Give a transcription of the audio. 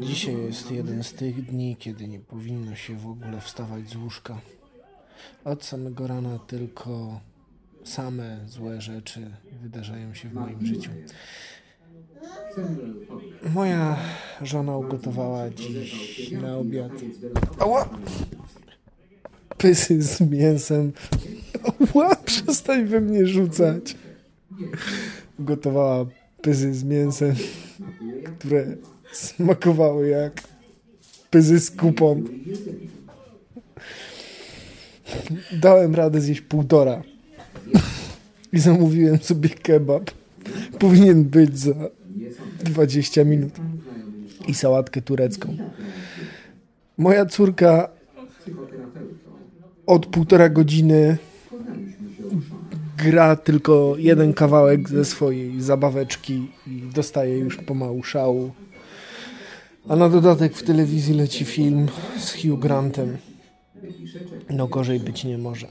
Dzisiaj jest jeden z tych dni, kiedy nie powinno się w ogóle wstawać z łóżka. Od samego rana tylko same złe rzeczy wydarzają się w moim życiu. Moja żona ugotowała dziś na obiad Ała! pysy z mięsem. Ała, przestań we mnie rzucać. Ugotowała pysy z mięsem, które smakowały jak pyzy z kupą. Dałem radę zjeść półtora. I zamówiłem sobie kebab. Powinien być za 20 minut. I sałatkę turecką. Moja córka od półtora godziny gra tylko jeden kawałek ze swojej zabaweczki i dostaje już pomału szału. A na dodatek w telewizji leci film z Hugh Grantem. No gorzej być nie może.